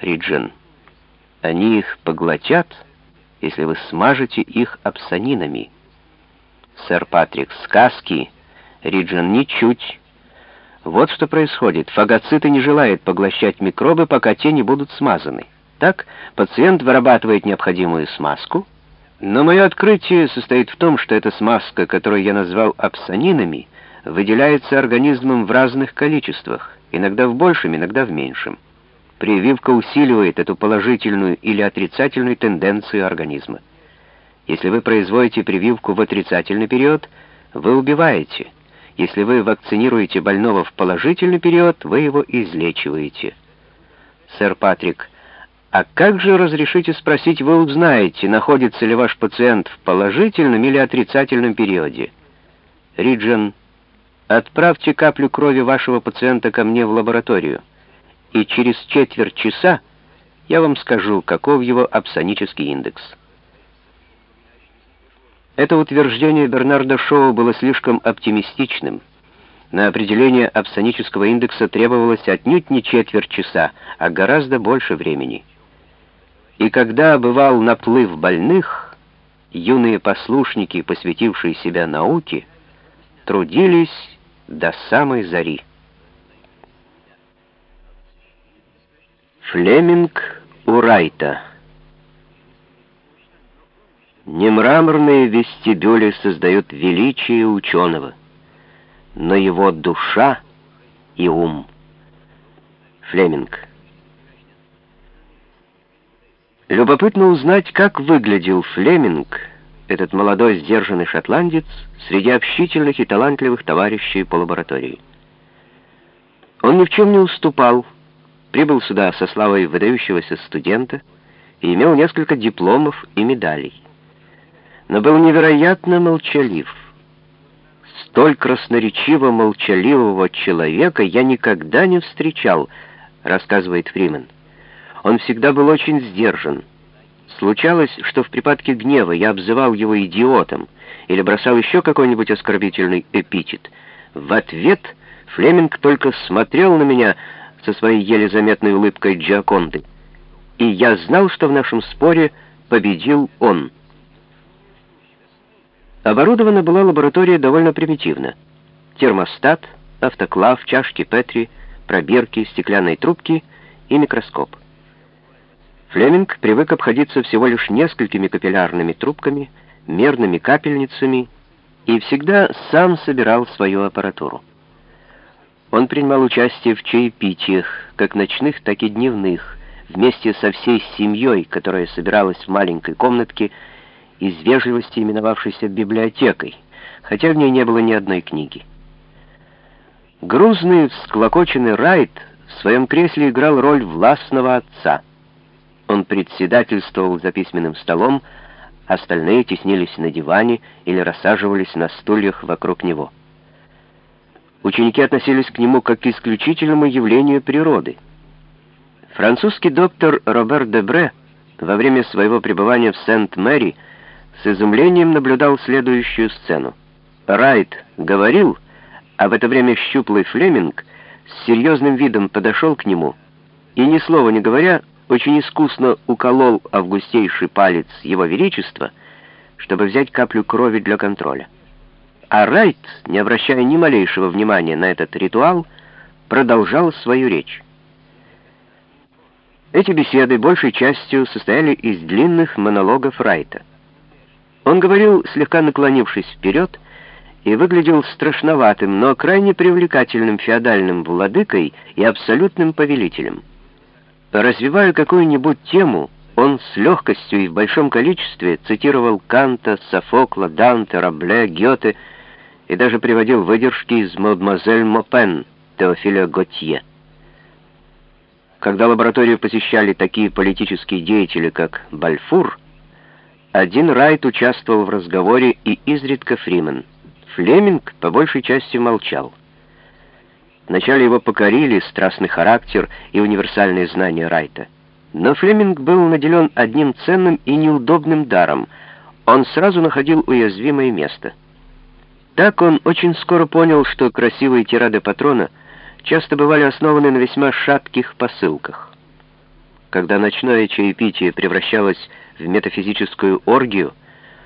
Риджин. Они их поглотят, если вы смажете их апсанинами. Сэр Патрик, сказки. Риджин, ничуть. Вот что происходит. Фагоциты не желают поглощать микробы, пока те не будут смазаны. Так, пациент вырабатывает необходимую смазку, но мое открытие состоит в том, что эта смазка, которую я назвал апсанинами, выделяется организмом в разных количествах, иногда в большем, иногда в меньшем. Прививка усиливает эту положительную или отрицательную тенденцию организма. Если вы производите прививку в отрицательный период, вы убиваете. Если вы вакцинируете больного в положительный период, вы его излечиваете. Сэр Патрик, а как же, разрешите спросить, вы узнаете, находится ли ваш пациент в положительном или отрицательном периоде? Риджин, отправьте каплю крови вашего пациента ко мне в лабораторию и через четверть часа я вам скажу, каков его апсонический индекс. Это утверждение Бернарда Шоу было слишком оптимистичным. На определение апсонического индекса требовалось отнюдь не четверть часа, а гораздо больше времени. И когда бывал наплыв больных, юные послушники, посвятившие себя науке, трудились до самой зари. Флеминг у Райта. Не мраморные вестибюли создают величие ученого, но его душа и ум. Флеминг. Любопытно узнать, как выглядел Флеминг, этот молодой сдержанный шотландец, среди общительных и талантливых товарищей по лаборатории. Он ни в чем не уступал, прибыл сюда со славой выдающегося студента и имел несколько дипломов и медалей. Но был невероятно молчалив. Столь красноречиво молчаливого человека я никогда не встречал, рассказывает Фримен. Он всегда был очень сдержан. Случалось, что в припадке гнева я обзывал его идиотом или бросал еще какой-нибудь оскорбительный эпитет. В ответ Флеминг только смотрел на меня, со своей еле заметной улыбкой Джиаконды. И я знал, что в нашем споре победил он. Оборудована была лаборатория довольно примитивно. Термостат, автоклав, чашки Петри, пробирки, стеклянные трубки и микроскоп. Флеминг привык обходиться всего лишь несколькими капиллярными трубками, мерными капельницами и всегда сам собирал свою аппаратуру. Он принимал участие в чаепитиях, как ночных, так и дневных, вместе со всей семьей, которая собиралась в маленькой комнатке, из вежливости именовавшейся библиотекой, хотя в ней не было ни одной книги. Грузный, всклокоченный Райт в своем кресле играл роль властного отца. Он председательствовал за письменным столом, остальные теснились на диване или рассаживались на стульях вокруг него. Ученики относились к нему как к исключительному явлению природы. Французский доктор Робер Дебре во время своего пребывания в Сент-Мэри с изумлением наблюдал следующую сцену. Райт говорил, а в это время щуплый Флеминг с серьезным видом подошел к нему и, ни слова не говоря, очень искусно уколол августейший палец его величества, чтобы взять каплю крови для контроля. А Райт, не обращая ни малейшего внимания на этот ритуал, продолжал свою речь. Эти беседы большей частью состояли из длинных монологов Райта. Он говорил, слегка наклонившись вперед, и выглядел страшноватым, но крайне привлекательным феодальным владыкой и абсолютным повелителем. Развивая какую-нибудь тему, он с легкостью и в большом количестве цитировал Канта, Софокла, Данте, Рабле, Гёте, и даже приводил выдержки из «Мадемуазель Мопен» Теофиля Готье. Когда лабораторию посещали такие политические деятели, как Бальфур, один Райт участвовал в разговоре и изредка Фримен. Флеминг по большей части молчал. Вначале его покорили страстный характер и универсальные знания Райта. Но Флеминг был наделен одним ценным и неудобным даром. Он сразу находил уязвимое место — так он очень скоро понял, что красивые тирады патрона часто бывали основаны на весьма шатких посылках. когда ночное чаепитие превращалось в метафизическую оргию,